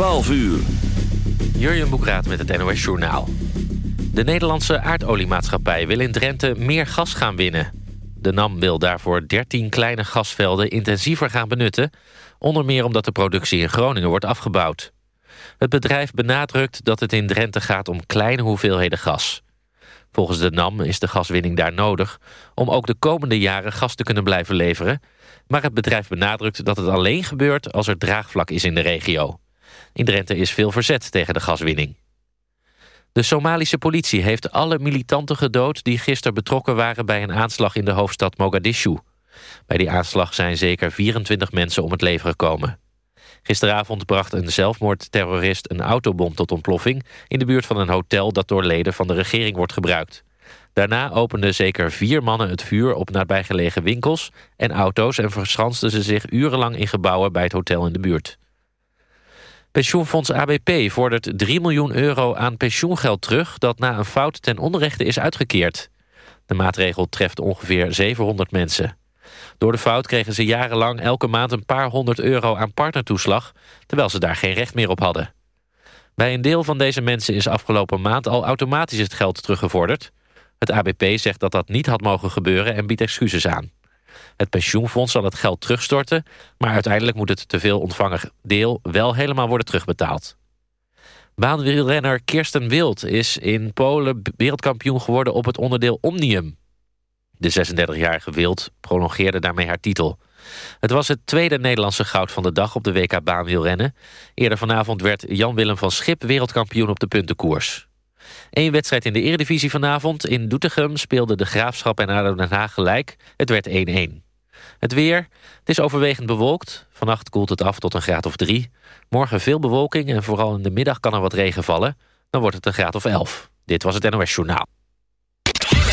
12 uur. Jurjen Boekraat met het NOS Journaal. De Nederlandse aardoliemaatschappij wil in Drenthe meer gas gaan winnen. De NAM wil daarvoor 13 kleine gasvelden intensiever gaan benutten... onder meer omdat de productie in Groningen wordt afgebouwd. Het bedrijf benadrukt dat het in Drenthe gaat om kleine hoeveelheden gas. Volgens de NAM is de gaswinning daar nodig... om ook de komende jaren gas te kunnen blijven leveren... maar het bedrijf benadrukt dat het alleen gebeurt als er draagvlak is in de regio. In Drenthe is veel verzet tegen de gaswinning. De Somalische politie heeft alle militanten gedood... die gisteren betrokken waren bij een aanslag in de hoofdstad Mogadishu. Bij die aanslag zijn zeker 24 mensen om het leven gekomen. Gisteravond bracht een zelfmoordterrorist een autobom tot ontploffing... in de buurt van een hotel dat door leden van de regering wordt gebruikt. Daarna openden zeker vier mannen het vuur op nabijgelegen winkels en auto's... en verschansten ze zich urenlang in gebouwen bij het hotel in de buurt. Pensioenfonds ABP vordert 3 miljoen euro aan pensioengeld terug... dat na een fout ten onrechte is uitgekeerd. De maatregel treft ongeveer 700 mensen. Door de fout kregen ze jarenlang elke maand een paar honderd euro aan partnertoeslag... terwijl ze daar geen recht meer op hadden. Bij een deel van deze mensen is afgelopen maand al automatisch het geld teruggevorderd. Het ABP zegt dat dat niet had mogen gebeuren en biedt excuses aan. Het pensioenfonds zal het geld terugstorten... maar uiteindelijk moet het teveel ontvangen deel wel helemaal worden terugbetaald. Baanwielrenner Kirsten Wild is in Polen wereldkampioen geworden op het onderdeel Omnium. De 36-jarige Wild prolongeerde daarmee haar titel. Het was het tweede Nederlandse goud van de dag op de WK baanwielrennen. Eerder vanavond werd Jan-Willem van Schip wereldkampioen op de puntenkoers. Eén wedstrijd in de eredivisie vanavond. In Doetinchem speelden de Graafschap en ADO Den Haag gelijk. Het werd 1-1. Het weer. Het is overwegend bewolkt. Vannacht koelt het af tot een graad of 3. Morgen veel bewolking en vooral in de middag kan er wat regen vallen. Dan wordt het een graad of 11. Dit was het NOS Journaal.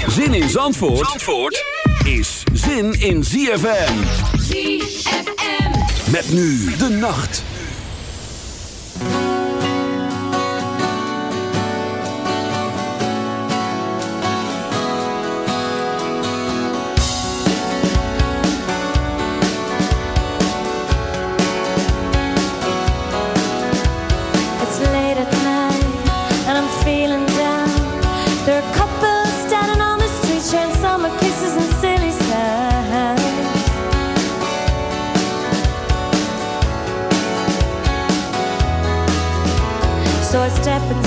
Zin in Zandvoort, Zandvoort is zin in ZFM. ZFM. Met nu de nacht. So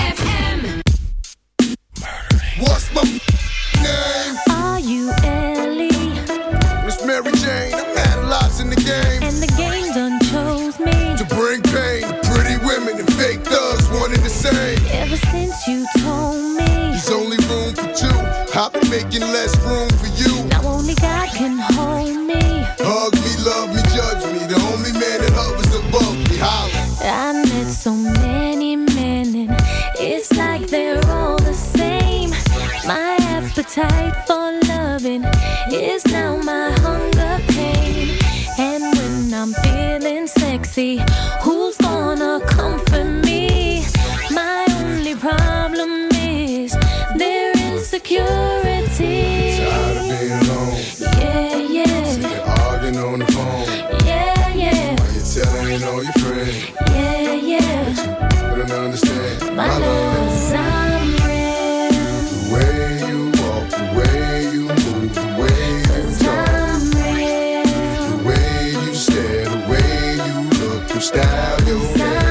your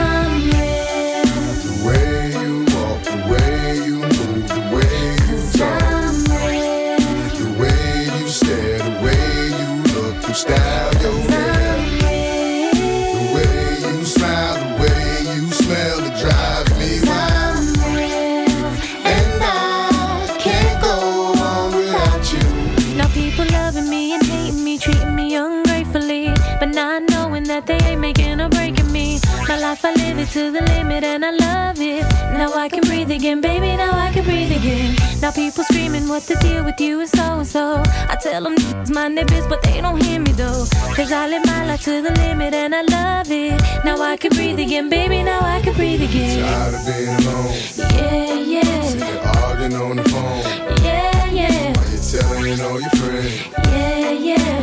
Again, baby. Now I can breathe again. Now people screaming what the deal with you is so and so. I tell them it's their biz, but they don't hear me though. Cause I live my life to the limit and I love it. Now I can breathe again, baby. Now I can breathe again. Tired of being alone, Yeah, yeah, they're arguing on the phone. yeah, yeah, Why you telling all your friends? yeah, yeah.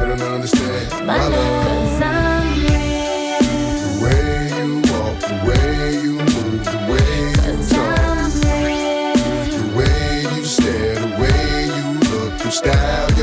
They don't understand. My love's I'm real. Style,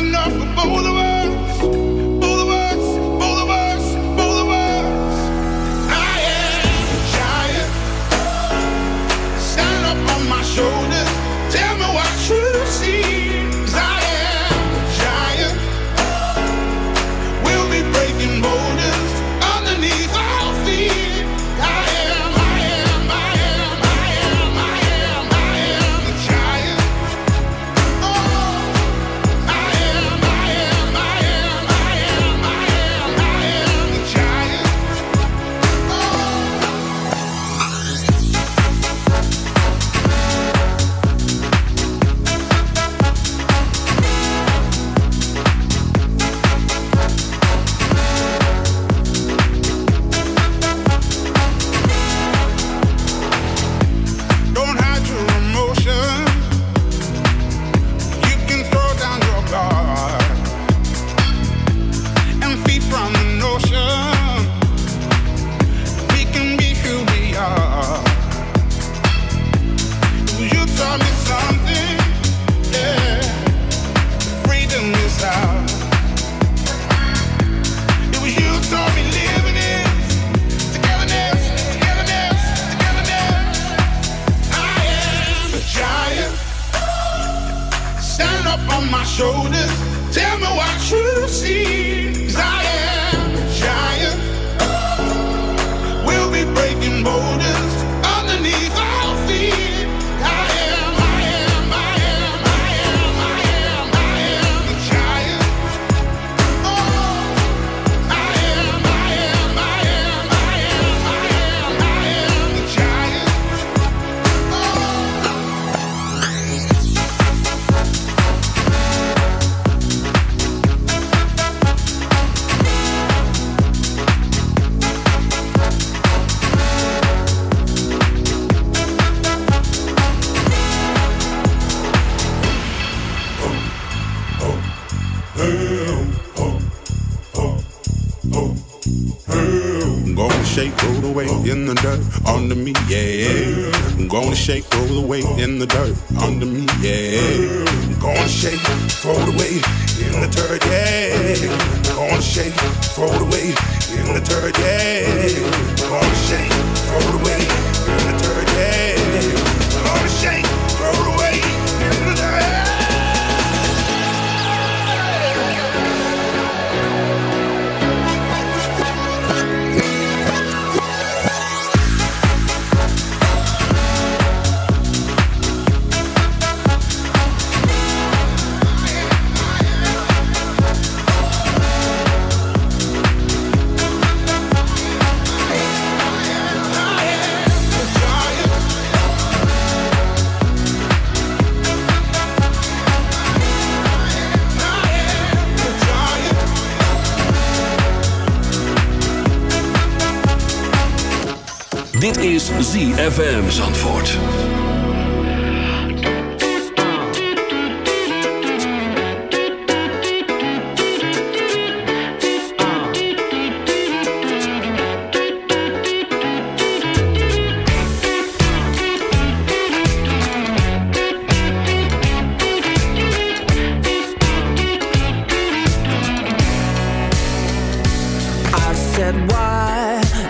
enough for both of us. under me, yeah. I'm gonna shake, throw roll away in the dirt under me, yeah. I'm gonna shake, throw roll away in the dirt, yeah. I'm gonna shake, throw roll away in the dirt, yeah. I'm gonna shake, throw roll away in the dirt, yeah. I'm gonna shake, throw roll away. ZFM Zandvoort.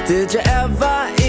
Did you ever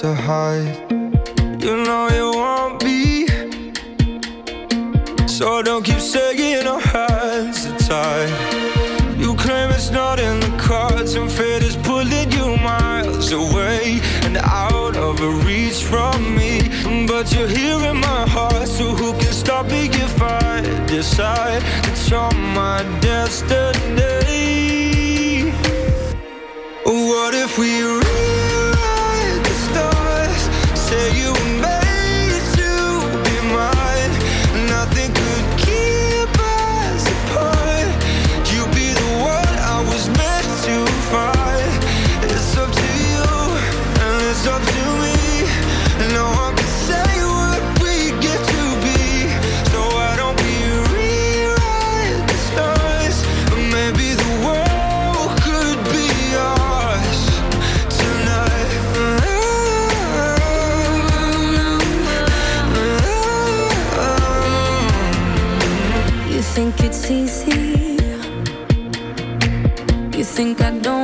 to hide. You know you want me, so don't keep shaking our hands it's tight You claim it's not in the cards, and fate is pulling you miles away and out of reach from me. But you're here in my heart, so who can stop me if I decide it's you're my destiny? think I don't